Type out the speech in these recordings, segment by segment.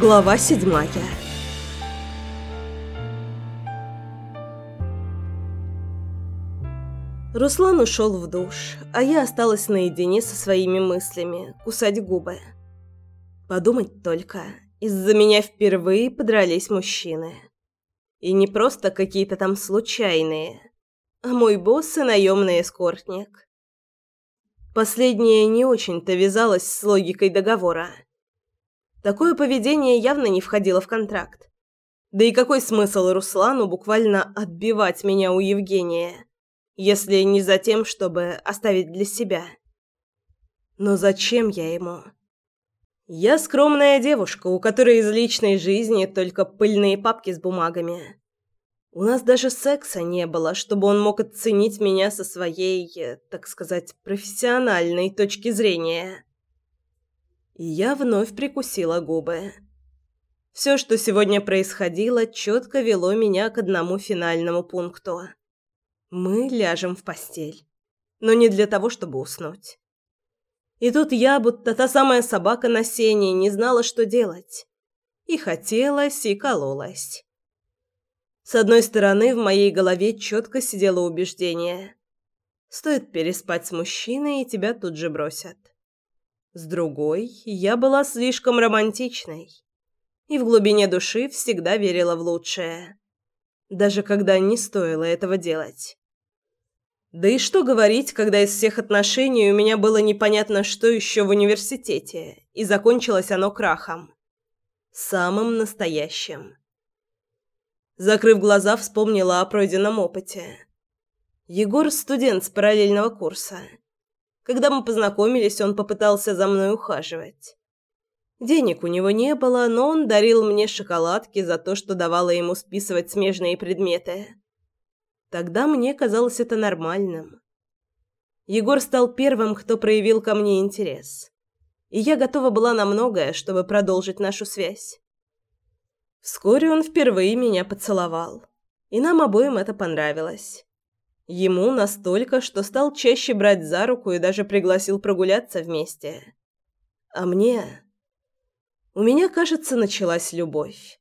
Глава седьмая Руслан ушел в душ, а я осталась наедине со своими мыслями, кусать губы. Подумать только, из-за меня впервые подрались мужчины. И не просто какие-то там случайные, а мой босс и наемный эскортник. Последнее не очень-то вязалось с логикой договора. Такое поведение явно не входило в контракт. Да и какой смысл Руслану буквально отбивать меня у Евгения, если не за тем, чтобы оставить для себя? Но зачем я ему? Я скромная девушка, у которой из личной жизни только пыльные папки с бумагами. У нас даже секса не было, чтобы он мог оценить меня со своей, так сказать, профессиональной точки зрения. И я вновь прикусила губы. Все, что сегодня происходило, четко вело меня к одному финальному пункту. Мы ляжем в постель. Но не для того, чтобы уснуть. И тут я, будто та самая собака на сене, не знала, что делать. И хотелось, и кололась. С одной стороны, в моей голове четко сидело убеждение. Стоит переспать с мужчиной, и тебя тут же бросят. С другой, я была слишком романтичной и в глубине души всегда верила в лучшее, даже когда не стоило этого делать. Да и что говорить, когда из всех отношений у меня было непонятно что еще в университете, и закончилось оно крахом. Самым настоящим. Закрыв глаза, вспомнила о пройденном опыте. Егор – студент с параллельного курса – когда мы познакомились, он попытался за мной ухаживать. Денег у него не было, но он дарил мне шоколадки за то, что давала ему списывать смежные предметы. Тогда мне казалось это нормальным. Егор стал первым, кто проявил ко мне интерес. И я готова была на многое, чтобы продолжить нашу связь. Вскоре он впервые меня поцеловал. И нам обоим это понравилось. Ему настолько, что стал чаще брать за руку и даже пригласил прогуляться вместе. А мне... У меня, кажется, началась любовь.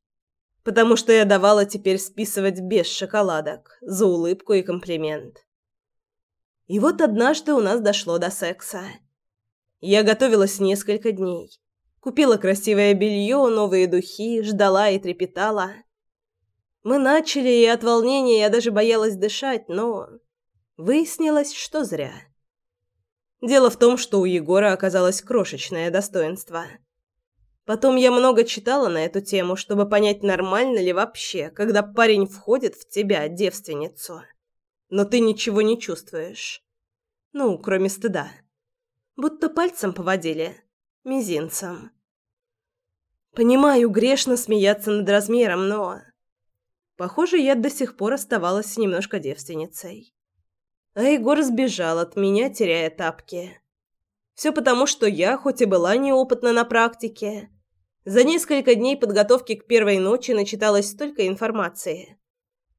Потому что я давала теперь списывать без шоколадок, за улыбку и комплимент. И вот однажды у нас дошло до секса. Я готовилась несколько дней. Купила красивое белье, новые духи, ждала и трепетала. Мы начали, и от волнения я даже боялась дышать, но выяснилось, что зря. Дело в том, что у Егора оказалось крошечное достоинство. Потом я много читала на эту тему, чтобы понять, нормально ли вообще, когда парень входит в тебя, девственницу, но ты ничего не чувствуешь. Ну, кроме стыда. Будто пальцем поводили, мизинцем. Понимаю, грешно смеяться над размером, но Похоже, я до сих пор оставалась немножко девственницей. А Егор сбежал от меня, теряя тапки. Все потому, что я, хоть и была неопытна на практике, за несколько дней подготовки к первой ночи начиталось столько информации,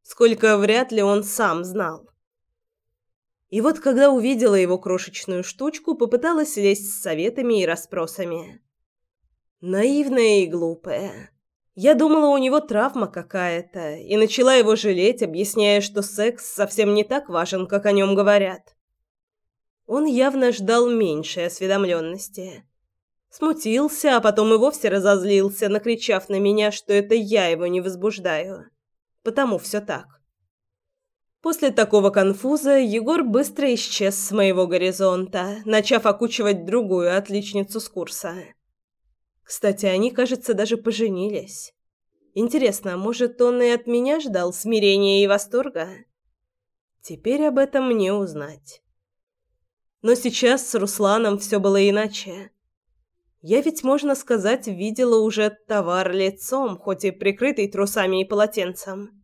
сколько вряд ли он сам знал. И вот когда увидела его крошечную штучку, попыталась лезть с советами и расспросами. Наивная и глупая. Я думала, у него травма какая-то, и начала его жалеть, объясняя, что секс совсем не так важен, как о нем говорят. Он явно ждал меньшей осведомленности. Смутился, а потом и вовсе разозлился, накричав на меня, что это я его не возбуждаю. Потому все так. После такого конфуза Егор быстро исчез с моего горизонта, начав окучивать другую отличницу с курса. Кстати, они, кажется, даже поженились. Интересно, может, он и от меня ждал смирения и восторга? Теперь об этом мне узнать. Но сейчас с Русланом все было иначе. Я ведь, можно сказать, видела уже товар лицом, хоть и прикрытый трусами и полотенцем.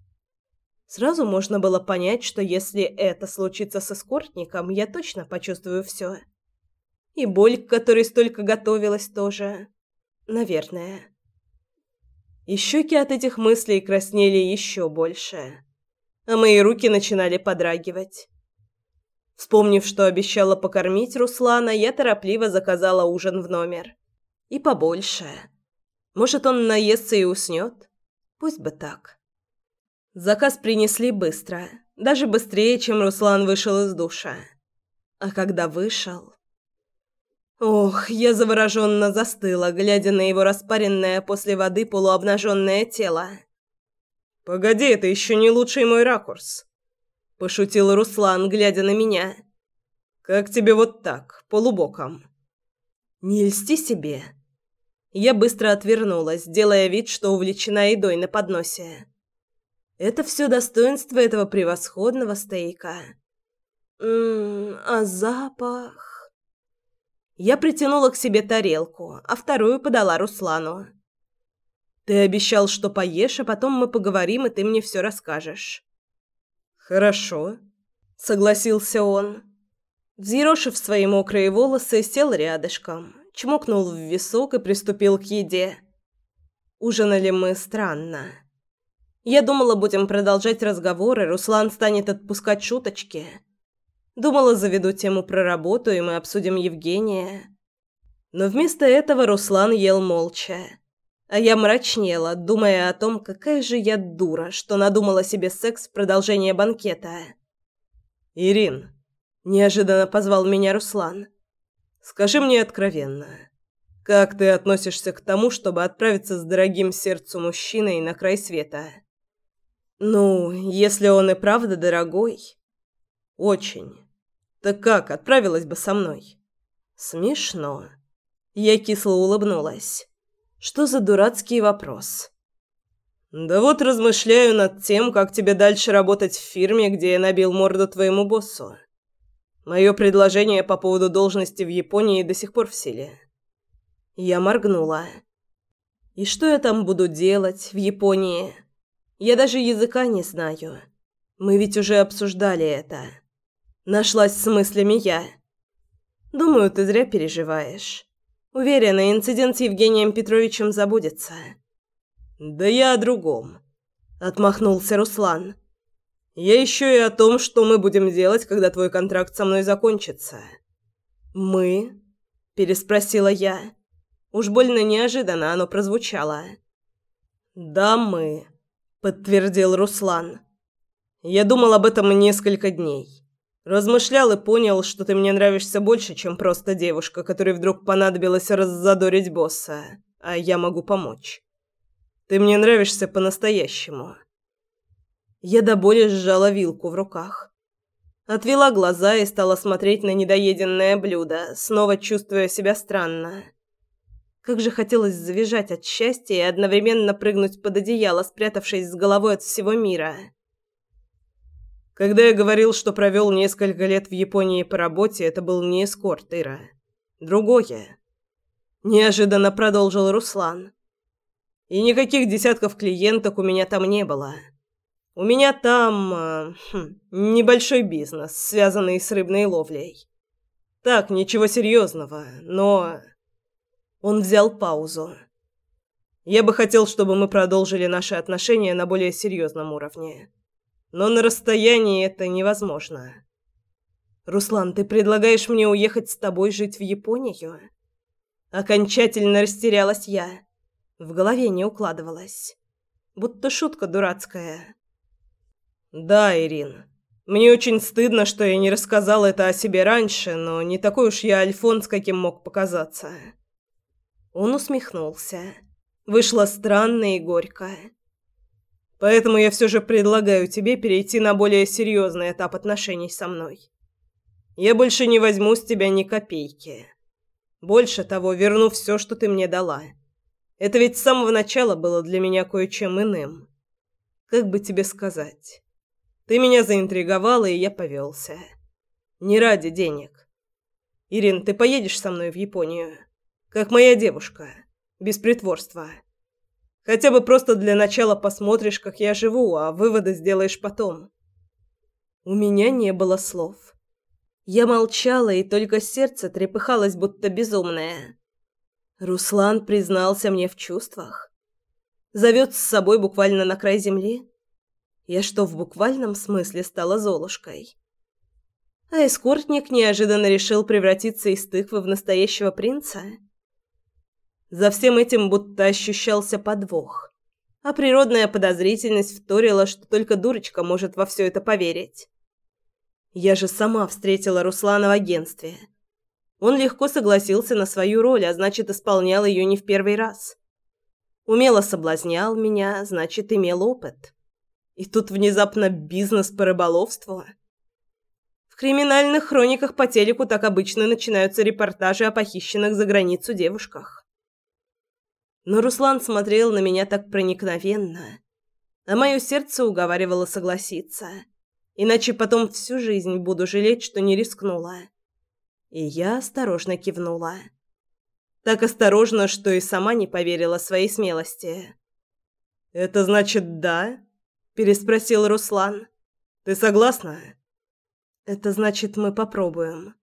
Сразу можно было понять, что если это случится с эскортником, я точно почувствую все. И боль, к которой столько готовилась, тоже. Наверное. И щеки от этих мыслей краснели еще больше, а мои руки начинали подрагивать. Вспомнив, что обещала покормить Руслана, я торопливо заказала ужин в номер. И побольше. Может, он наестся и уснет? Пусть бы так. Заказ принесли быстро, даже быстрее, чем Руслан вышел из душа. А когда вышел... Ох, я завороженно застыла, глядя на его распаренное после воды полуобнаженное тело. «Погоди, это еще не лучший мой ракурс», – пошутил Руслан, глядя на меня. «Как тебе вот так, полубоком?» «Не льсти себе». Я быстро отвернулась, делая вид, что увлечена едой на подносе. Это все достоинство этого превосходного стейка. Ммм, а запах... Я притянула к себе тарелку, а вторую подала Руслану. «Ты обещал, что поешь, а потом мы поговорим, и ты мне все расскажешь». «Хорошо», — согласился он. Взъерошив свои мокрые волосы, сел рядышком, чмокнул в висок и приступил к еде. Ужинали мы странно. Я думала, будем продолжать разговоры, Руслан станет отпускать шуточки. Думала, заведу тему про работу, и мы обсудим Евгения. Но вместо этого Руслан ел молча. А я мрачнела, думая о том, какая же я дура, что надумала себе секс в продолжение банкета. «Ирин», — неожиданно позвал меня Руслан, — Скажи мне откровенно, как ты относишься к тому, чтобы отправиться с дорогим сердцу мужчиной на край света? Ну, если он и правда дорогой. Очень. Так как, отправилась бы со мной? Смешно. Я кисло улыбнулась. Что за дурацкий вопрос? Да вот размышляю над тем, как тебе дальше работать в фирме, где я набил морду твоему боссу. Мое предложение по поводу должности в Японии до сих пор в силе. Я моргнула. И что я там буду делать в Японии? Я даже языка не знаю. Мы ведь уже обсуждали это. Нашлась с мыслями я. Думаю, ты зря переживаешь. Уверена, инцидент с Евгением Петровичем забудется. Да я о другом. Отмахнулся Руслан. Я еще и о том, что мы будем делать, когда твой контракт со мной закончится. Мы? переспросила я. Уж больно неожиданно оно прозвучало. Да, мы, подтвердил Руслан. Я думал об этом несколько дней. Размышлял и понял, что ты мне нравишься больше, чем просто девушка, которой вдруг понадобилось раззадорить босса, а я могу помочь. Ты мне нравишься по-настоящему. Я до боли сжала вилку в руках. Отвела глаза и стала смотреть на недоеденное блюдо, снова чувствуя себя странно. Как же хотелось завизжать от счастья и одновременно прыгнуть под одеяло, спрятавшись с головой от всего мира. Когда я говорил, что провел несколько лет в Японии по работе, это был не эскорт, Ира. Другое. Неожиданно продолжил Руслан. И никаких десятков клиенток у меня там не было. У меня там э, хм, небольшой бизнес, связанный с рыбной ловлей. Так, ничего серьезного, но он взял паузу. Я бы хотел, чтобы мы продолжили наши отношения на более серьезном уровне. Но на расстоянии это невозможно. Руслан, ты предлагаешь мне уехать с тобой жить в Японию? Окончательно растерялась я. В голове не укладывалось. Будто шутка дурацкая. «Да, Ирин. Мне очень стыдно, что я не рассказал это о себе раньше, но не такой уж я альфонс, каким мог показаться». Он усмехнулся. Вышло странно и горько. «Поэтому я все же предлагаю тебе перейти на более серьезный этап отношений со мной. Я больше не возьму с тебя ни копейки. Больше того, верну все, что ты мне дала. Это ведь с самого начала было для меня кое-чем иным. Как бы тебе сказать?» Ты меня заинтриговала, и я повелся. Не ради денег. Ирин, ты поедешь со мной в Японию? Как моя девушка. Без притворства. Хотя бы просто для начала посмотришь, как я живу, а выводы сделаешь потом. У меня не было слов. Я молчала, и только сердце трепыхалось, будто безумное. Руслан признался мне в чувствах. Зовет с собой буквально на край земли. Я что, в буквальном смысле стала Золушкой? А эскортник неожиданно решил превратиться из тыквы в настоящего принца? За всем этим будто ощущался подвох, а природная подозрительность вторила, что только дурочка может во все это поверить. Я же сама встретила Руслана в агентстве. Он легко согласился на свою роль, а значит, исполнял ее не в первый раз. Умело соблазнял меня, значит, имел опыт. И тут внезапно бизнес по рыболовству. В криминальных хрониках по телеку так обычно начинаются репортажи о похищенных за границу девушках. Но Руслан смотрел на меня так проникновенно, а мое сердце уговаривало согласиться. Иначе потом всю жизнь буду жалеть, что не рискнула. И я осторожно кивнула. Так осторожно, что и сама не поверила своей смелости. «Это значит «да»?» – переспросил Руслан. «Ты согласна?» «Это значит, мы попробуем».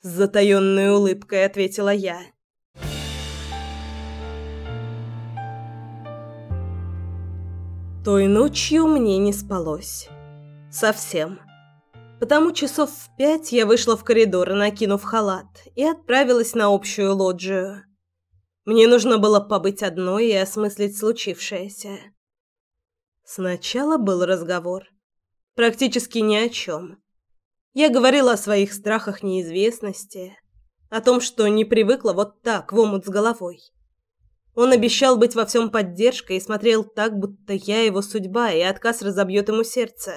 С затаённой улыбкой ответила я. Той ночью мне не спалось. Совсем. Потому часов в пять я вышла в коридор, накинув халат, и отправилась на общую лоджию. Мне нужно было побыть одной и осмыслить случившееся. Сначала был разговор. Практически ни о чем. Я говорила о своих страхах неизвестности, о том, что не привыкла вот так в омут с головой. Он обещал быть во всем поддержкой и смотрел так, будто я его судьба, и отказ разобьет ему сердце.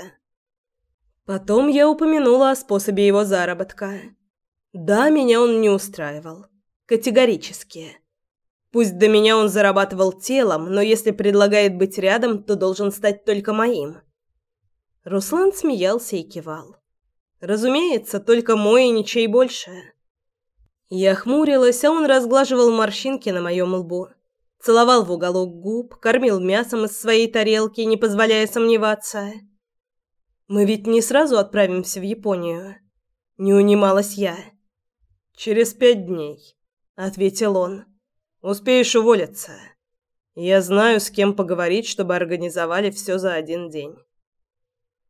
Потом я упомянула о способе его заработка. Да, меня он не устраивал. Категорически. Пусть до меня он зарабатывал телом, но если предлагает быть рядом, то должен стать только моим. Руслан смеялся и кивал. Разумеется, только мой и ничей больше. Я хмурилась, а он разглаживал морщинки на моем лбу целовал в уголок губ, кормил мясом из своей тарелки, не позволяя сомневаться. Мы ведь не сразу отправимся в Японию. Не унималась я. Через пять дней, ответил он. Успеешь уволиться. Я знаю, с кем поговорить, чтобы организовали все за один день.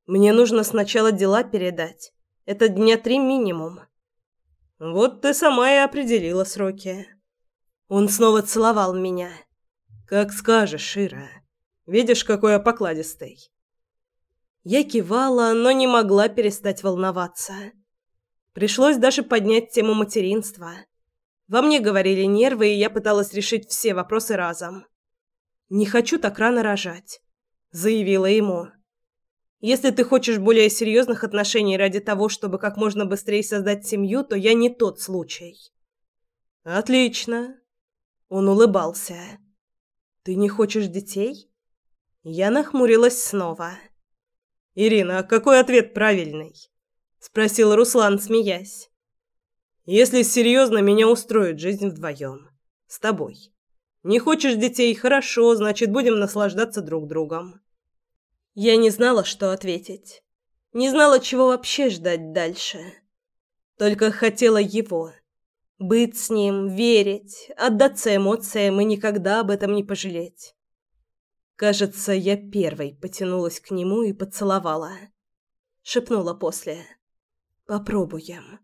Мне нужно сначала дела передать. Это дня три минимум. Вот ты сама и определила сроки. Он снова целовал меня. «Как скажешь, Ира. Видишь, какой я покладистый». Я кивала, но не могла перестать волноваться. Пришлось даже поднять тему материнства. Во мне говорили нервы, и я пыталась решить все вопросы разом. «Не хочу так рано рожать», — заявила ему. «Если ты хочешь более серьезных отношений ради того, чтобы как можно быстрее создать семью, то я не тот случай». «Отлично», он улыбался. «Ты не хочешь детей?» Я нахмурилась снова. «Ирина, а какой ответ правильный?» Спросил Руслан, смеясь. «Если серьезно, меня устроит жизнь вдвоем. С тобой. Не хочешь детей? Хорошо, значит, будем наслаждаться друг другом». Я не знала, что ответить. Не знала, чего вообще ждать дальше. Только хотела его. Быть с ним, верить, отдаться эмоциям и никогда об этом не пожалеть. Кажется, я первой потянулась к нему и поцеловала. Шепнула после. «Попробуем».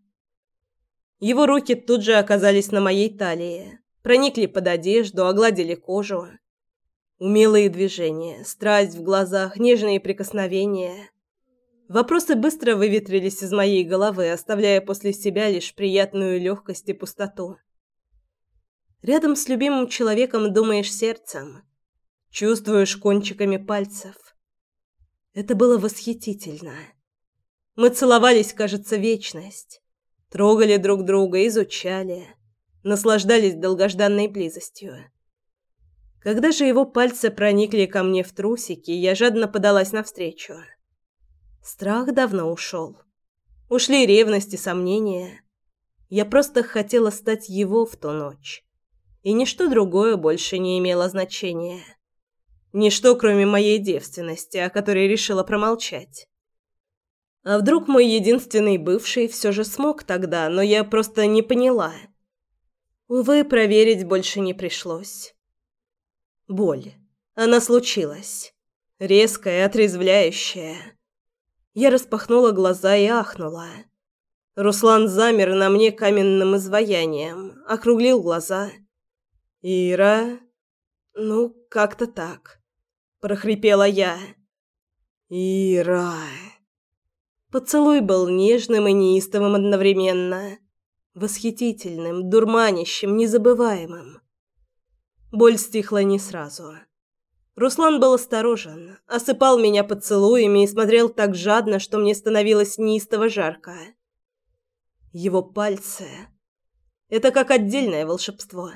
Его руки тут же оказались на моей талии, проникли под одежду, огладили кожу. Умелые движения, страсть в глазах, нежные прикосновения. Вопросы быстро выветрились из моей головы, оставляя после себя лишь приятную легкость и пустоту. Рядом с любимым человеком думаешь сердцем, чувствуешь кончиками пальцев. Это было восхитительно. Мы целовались, кажется, вечность. Трогали друг друга, изучали, наслаждались долгожданной близостью. Когда же его пальцы проникли ко мне в трусики, я жадно подалась навстречу. Страх давно ушел. Ушли ревность и сомнения. Я просто хотела стать его в ту ночь. И ничто другое больше не имело значения. Ничто, кроме моей девственности, о которой решила промолчать. А вдруг мой единственный бывший все же смог тогда, но я просто не поняла. Увы, проверить больше не пришлось. Боль. Она случилась. Резкая, отрезвляющая. Я распахнула глаза и ахнула. Руслан замер на мне каменным изваянием, округлил глаза. Ира? Ну, как-то так. Прохрипела я. Ира. Поцелуй был нежным и неистовым одновременно. Восхитительным, дурманящим, незабываемым. Боль стихла не сразу. Руслан был осторожен, осыпал меня поцелуями и смотрел так жадно, что мне становилось неистово жарко. Его пальцы — это как отдельное волшебство.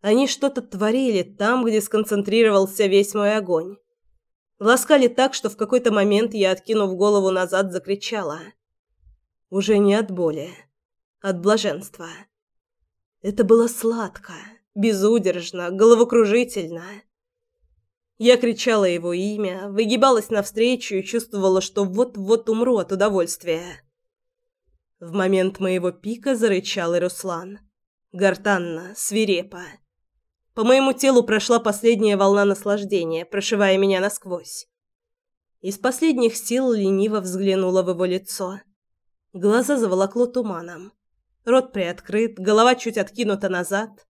Они что-то творили там, где сконцентрировался весь мой огонь. Ласкали так, что в какой-то момент я, откинув голову назад, закричала. Уже не от боли, от блаженства. Это было сладко, безудержно, головокружительно. Я кричала его имя, выгибалась навстречу и чувствовала, что вот-вот умру от удовольствия. В момент моего пика зарычал и Руслан. Гортанно, свирепо. По моему телу прошла последняя волна наслаждения, прошивая меня насквозь. Из последних сил лениво взглянула в его лицо. Глаза заволокло туманом. Рот приоткрыт, голова чуть откинута назад.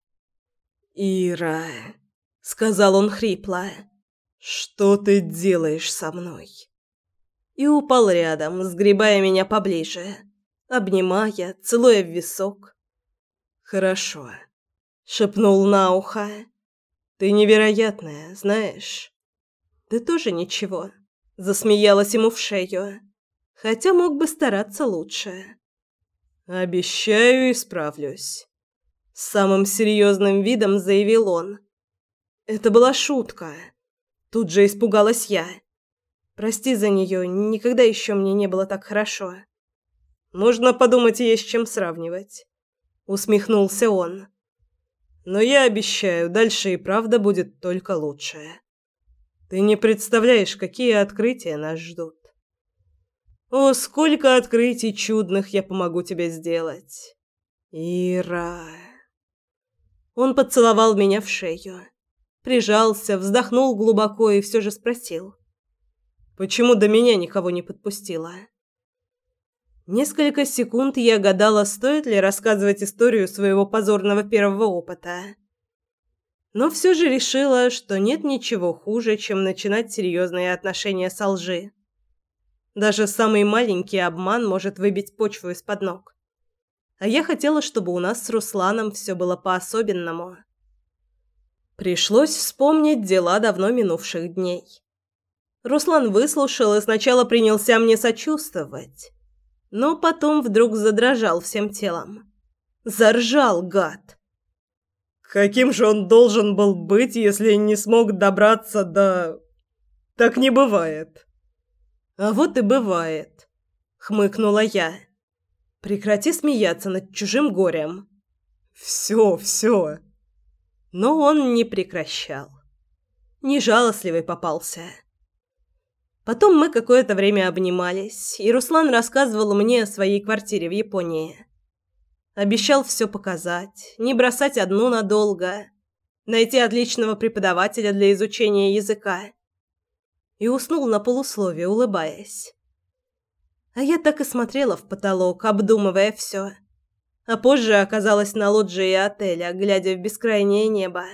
«Ира», — сказал он хрипло, — «что ты делаешь со мной?» И упал рядом, сгребая меня поближе, обнимая, целуя в висок. «Хорошо», шепнул на ухо. Ты невероятная, знаешь. Ты тоже ничего, засмеялась ему в шею. Хотя мог бы стараться лучше. Обещаю, исправлюсь, самым серьезным видом заявил он. Это была шутка. Тут же испугалась я. Прости за нее, никогда еще мне не было так хорошо. Можно подумать, есть чем сравнивать, усмехнулся он. Но я обещаю, дальше и правда будет только лучшее. Ты не представляешь, какие открытия нас ждут. О, сколько открытий чудных я помогу тебе сделать. Ира. Он поцеловал меня в шею, прижался, вздохнул глубоко и все же спросил: "Почему до меня никого не подпустила?" Несколько секунд я гадала, стоит ли рассказывать историю своего позорного первого опыта. Но все же решила, что нет ничего хуже, чем начинать серьезные отношения со лжи. Даже самый маленький обман может выбить почву из-под ног. А я хотела, чтобы у нас с Русланом все было по-особенному. Пришлось вспомнить дела давно минувших дней. Руслан выслушал и сначала принялся мне сочувствовать но потом вдруг задрожал всем телом. Заржал гад. Каким же он должен был быть, если не смог добраться до... Так не бывает. А вот и бывает, хмыкнула я. Прекрати смеяться над чужим горем. Все, все. Но он не прекращал. Не жалостливый попался. Потом мы какое-то время обнимались, и Руслан рассказывал мне о своей квартире в Японии. Обещал все показать, не бросать одну надолго, найти отличного преподавателя для изучения языка. И уснул на полусловие, улыбаясь. А я так и смотрела в потолок, обдумывая все. А позже оказалась на лоджии отеля, глядя в бескрайнее небо.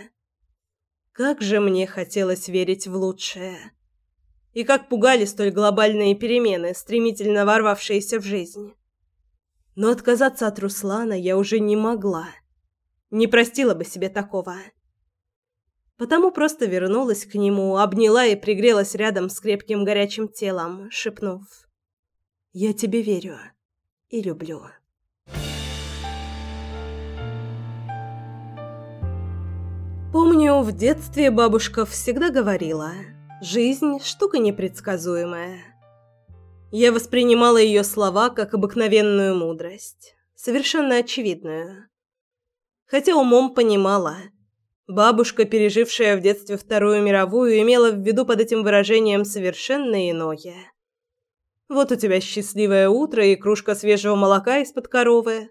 Как же мне хотелось верить в лучшее и как пугали столь глобальные перемены, стремительно ворвавшиеся в жизнь. Но отказаться от Руслана я уже не могла. Не простила бы себе такого. Потому просто вернулась к нему, обняла и пригрелась рядом с крепким горячим телом, шепнув: "Я тебе верю и люблю". Помню, в детстве бабушка всегда говорила: Жизнь – штука непредсказуемая. Я воспринимала ее слова как обыкновенную мудрость, совершенно очевидную. Хотя умом понимала. Бабушка, пережившая в детстве Вторую мировую, имела в виду под этим выражением совершенно иное. Вот у тебя счастливое утро и кружка свежего молока из-под коровы,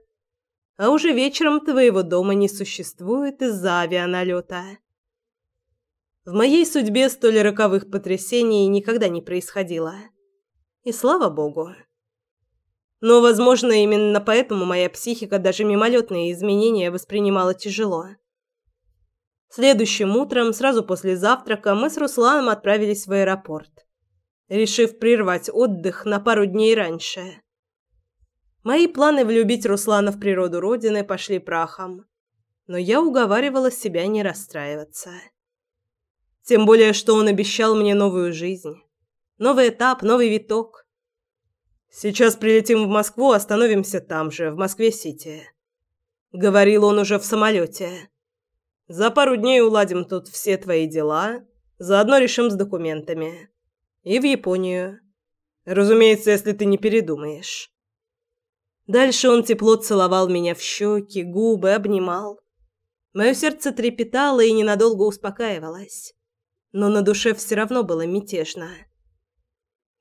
а уже вечером твоего дома не существует из-за авианалета. В моей судьбе столь роковых потрясений никогда не происходило. И слава богу. Но, возможно, именно поэтому моя психика даже мимолетные изменения воспринимала тяжело. Следующим утром, сразу после завтрака, мы с Русланом отправились в аэропорт, решив прервать отдых на пару дней раньше. Мои планы влюбить Руслана в природу родины пошли прахом, но я уговаривала себя не расстраиваться. Тем более, что он обещал мне новую жизнь, новый этап, новый виток. Сейчас прилетим в Москву, остановимся там же, в Москве-Сити говорил он уже в самолете. За пару дней уладим тут все твои дела, заодно решим с документами. И в Японию. Разумеется, если ты не передумаешь. Дальше он тепло целовал меня в щеки, губы, обнимал. Мое сердце трепетало и ненадолго успокаивалось. Но на душе все равно было мятежно.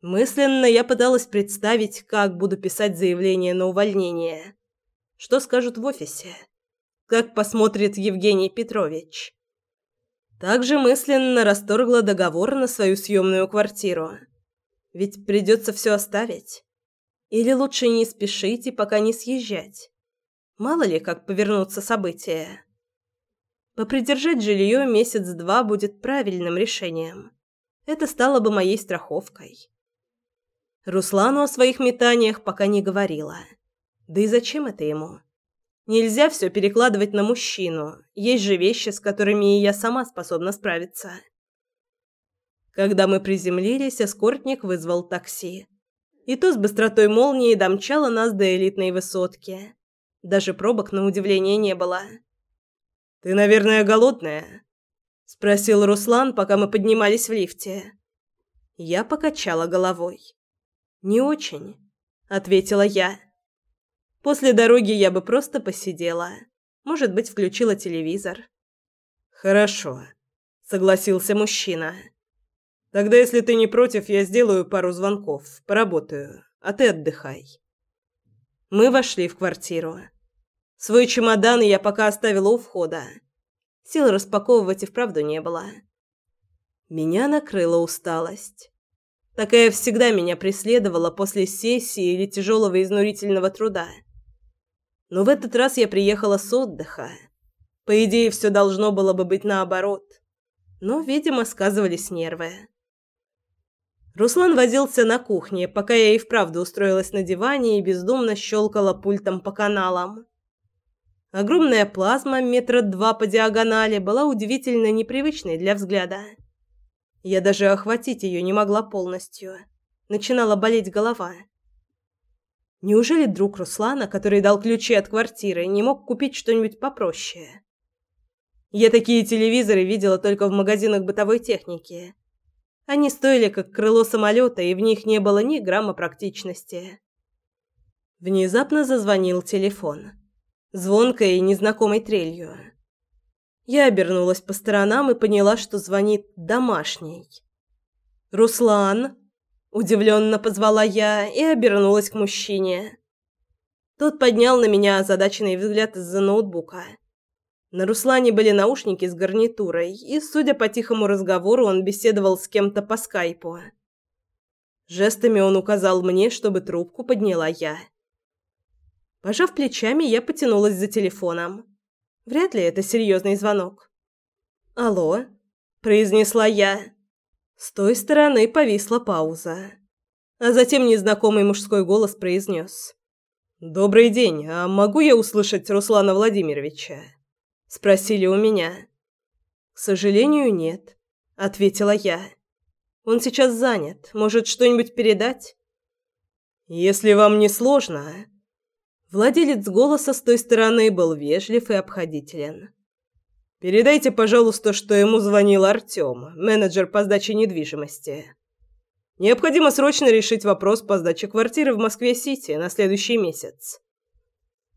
Мысленно я пыталась представить, как буду писать заявление на увольнение. Что скажут в офисе? Как посмотрит Евгений Петрович? Также мысленно расторгла договор на свою съемную квартиру. Ведь придется все оставить. Или лучше не спешить и пока не съезжать. Мало ли, как повернутся события. Попридержать жилье месяц-два будет правильным решением. Это стало бы моей страховкой. Руслану о своих метаниях пока не говорила. Да и зачем это ему? Нельзя все перекладывать на мужчину. Есть же вещи, с которыми и я сама способна справиться. Когда мы приземлились, эскортник вызвал такси. И то с быстротой молнии домчало нас до элитной высотки. Даже пробок на удивление не было. «Ты, наверное, голодная?» – спросил Руслан, пока мы поднимались в лифте. Я покачала головой. «Не очень», – ответила я. После дороги я бы просто посидела. Может быть, включила телевизор. Хорошо, согласился мужчина. Тогда, если ты не против, я сделаю пару звонков, поработаю, а ты отдыхай. Мы вошли в квартиру. Свой чемодан я пока оставила у входа. Сил распаковывать и вправду не было. Меня накрыла усталость. Такая всегда меня преследовала после сессии или тяжелого изнурительного труда. Но в этот раз я приехала с отдыха. По идее, все должно было бы быть наоборот. Но, видимо, сказывались нервы. Руслан возился на кухне, пока я и вправду устроилась на диване и бездумно щелкала пультом по каналам. Огромная плазма метра два по диагонали была удивительно непривычной для взгляда. Я даже охватить ее не могла полностью. Начинала болеть голова. Неужели друг Руслана, который дал ключи от квартиры, не мог купить что-нибудь попроще? Я такие телевизоры видела только в магазинах бытовой техники. Они стоили как крыло самолета, и в них не было ни грамма практичности. Внезапно зазвонил телефон. Звонкой и незнакомой трелью. Я обернулась по сторонам и поняла, что звонит домашний. «Руслан!» Удивленно позвала я и обернулась к мужчине. Тот поднял на меня озадаченный взгляд из-за ноутбука. На Руслане были наушники с гарнитурой, и, судя по тихому разговору, он беседовал с кем-то по скайпу. Жестами он указал мне, чтобы трубку подняла я. Пожав плечами, я потянулась за телефоном. Вряд ли это серьезный звонок. «Алло?» – произнесла я. С той стороны повисла пауза. А затем незнакомый мужской голос произнес. «Добрый день, а могу я услышать Руслана Владимировича?» Спросили у меня. «К сожалению, нет», — ответила я. «Он сейчас занят. Может, что-нибудь передать?» «Если вам не сложно...» Владелец голоса с той стороны был вежлив и обходителен. Передайте, пожалуйста, что ему звонил Артём, менеджер по сдаче недвижимости. Необходимо срочно решить вопрос по сдаче квартиры в Москве-Сити на следующий месяц.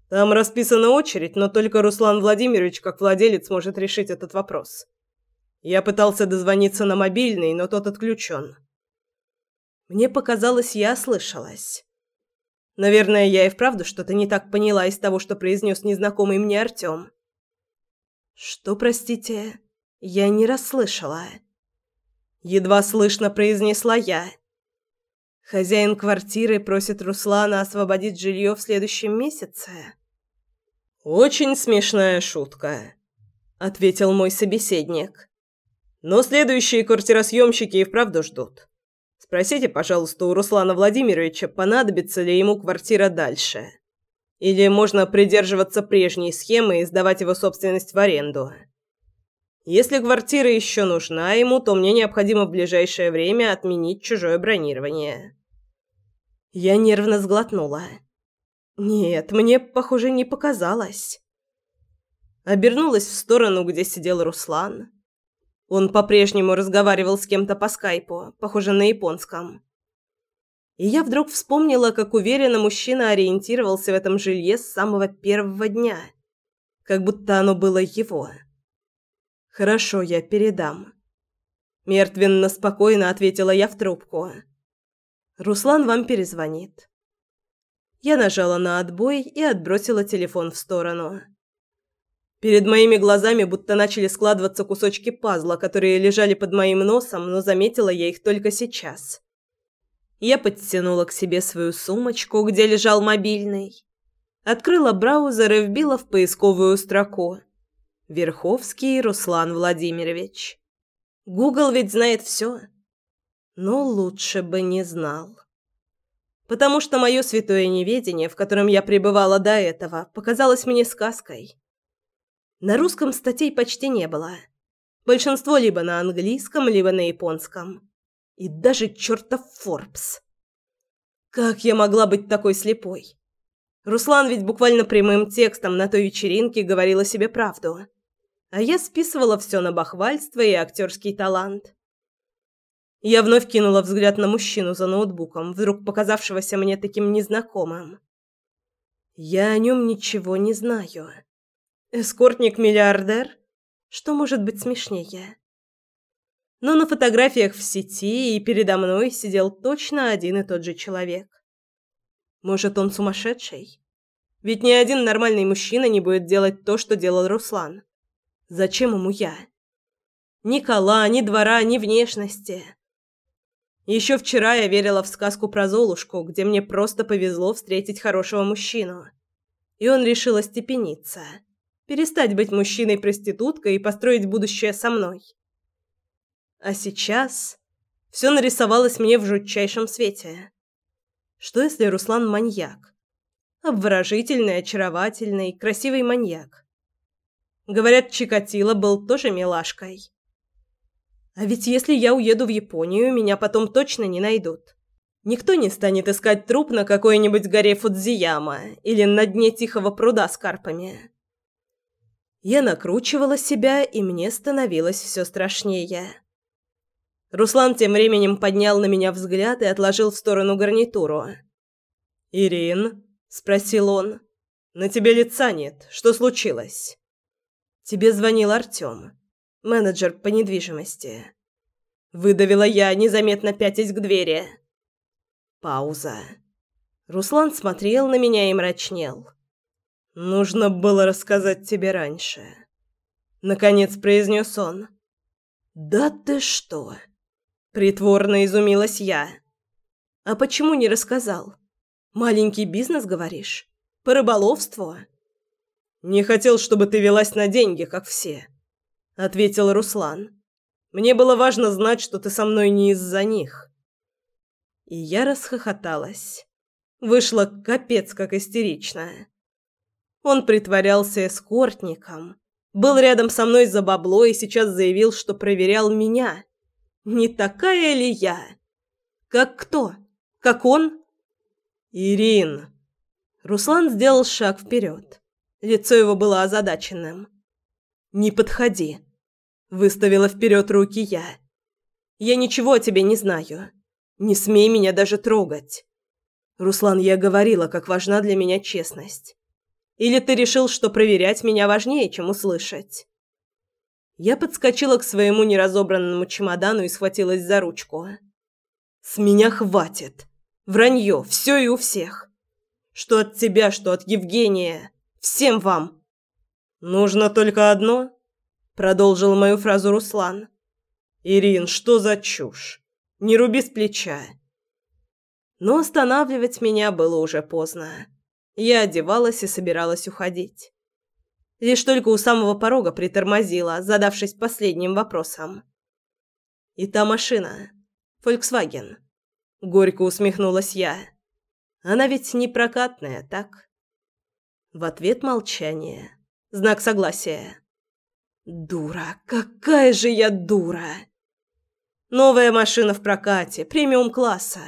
Там расписана очередь, но только Руслан Владимирович, как владелец, может решить этот вопрос. Я пытался дозвониться на мобильный, но тот отключен. Мне показалось, я слышалась. Наверное, я и вправду что-то не так поняла из того, что произнес незнакомый мне Артём. «Что, простите? Я не расслышала». Едва слышно произнесла я. Хозяин квартиры просит Руслана освободить жилье в следующем месяце. Очень смешная шутка. – ответил мой собеседник. «Но следующие квартиросъемщики и вправду ждут. Спросите, пожалуйста, у Руслана Владимировича, понадобится ли ему квартира дальше. Или можно придерживаться прежней схемы и сдавать его собственность в аренду. Если квартира еще нужна ему, то мне необходимо в ближайшее время отменить чужое бронирование». Я нервно сглотнула. «Нет, мне, похоже, не показалось». Обернулась в сторону, где сидел Руслан. Он по-прежнему разговаривал с кем-то по скайпу, похоже на японском. И я вдруг вспомнила, как уверенно мужчина ориентировался в этом жилье с самого первого дня. Как будто оно было его. «Хорошо, я передам». Мертвенно спокойно ответила я в трубку. «Руслан вам перезвонит». Я нажала на отбой и отбросила телефон в сторону. Перед моими глазами будто начали складываться кусочки пазла, которые лежали под моим носом, но заметила я их только сейчас. Я подтянула к себе свою сумочку, где лежал мобильный, открыла браузер и вбила в поисковую строку «Верховский Руслан Владимирович». Гугл ведь знает все. Но лучше бы не знал. Потому что мое святое неведение, в котором я пребывала до этого, показалось мне сказкой. На русском статей почти не было. Большинство либо на английском, либо на японском. И даже чертов Форбс. Как я могла быть такой слепой? Руслан ведь буквально прямым текстом на той вечеринке говорила себе правду. А я списывала все на бахвальство и актерский талант. Я вновь кинула взгляд на мужчину за ноутбуком, вдруг показавшегося мне таким незнакомым. Я о нем ничего не знаю. Эскортник-миллиардер? Что может быть смешнее? Но на фотографиях в сети и передо мной сидел точно один и тот же человек. Может, он сумасшедший? Ведь ни один нормальный мужчина не будет делать то, что делал Руслан. Зачем ему я? Ни кола, ни двора, ни внешности. Еще вчера я верила в сказку про Золушку, где мне просто повезло встретить хорошего мужчину. И он решил остепениться перестать быть мужчиной-проституткой и построить будущее со мной. А сейчас все нарисовалось мне в жутчайшем свете. Что если Руслан маньяк? Обворожительный, очаровательный, красивый маньяк. Говорят, Чикатило был тоже милашкой. А ведь если я уеду в Японию, меня потом точно не найдут. Никто не станет искать труп на какой-нибудь горе Фудзияма или на дне тихого пруда с карпами. Я накручивала себя, и мне становилось все страшнее. Руслан тем временем поднял на меня взгляд и отложил в сторону гарнитуру. «Ирин?» – спросил он. «На тебе лица нет. Что случилось?» «Тебе звонил Артём, менеджер по недвижимости». Выдавила я, незаметно пятясь к двери. Пауза. Руслан смотрел на меня и мрачнел. «Нужно было рассказать тебе раньше», — наконец произнес он. «Да ты что?» — притворно изумилась я. «А почему не рассказал? Маленький бизнес, говоришь? По рыболовству?» «Не хотел, чтобы ты велась на деньги, как все», — ответил Руслан. «Мне было важно знать, что ты со мной не из-за них». И я расхохоталась. Вышла капец как истеричная. Он притворялся эскортником, был рядом со мной за бабло и сейчас заявил, что проверял меня. Не такая ли я? Как кто? Как он? Ирин. Руслан сделал шаг вперед. Лицо его было озадаченным. «Не подходи», — выставила вперед руки я. «Я ничего о тебе не знаю. Не смей меня даже трогать». Руслан, я говорила, как важна для меня честность. Или ты решил, что проверять меня важнее, чем услышать?» Я подскочила к своему неразобранному чемодану и схватилась за ручку. «С меня хватит. Вранье, все и у всех. Что от тебя, что от Евгения. Всем вам!» «Нужно только одно?» Продолжил мою фразу Руслан. «Ирин, что за чушь? Не руби с плеча». Но останавливать меня было уже поздно. Я одевалась и собиралась уходить. Лишь только у самого порога притормозила, задавшись последним вопросом. «И та машина. Фольксваген». Горько усмехнулась я. «Она ведь не прокатная, так?» В ответ молчание. Знак согласия. «Дура! Какая же я дура!» «Новая машина в прокате, премиум-класса.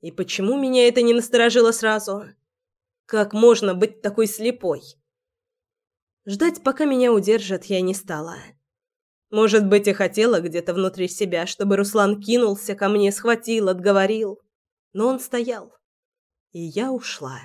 И почему меня это не насторожило сразу? Как можно быть такой слепой?» Ждать, пока меня удержат, я не стала. Может быть, и хотела где-то внутри себя, чтобы Руслан кинулся ко мне, схватил, отговорил. Но он стоял. И я ушла.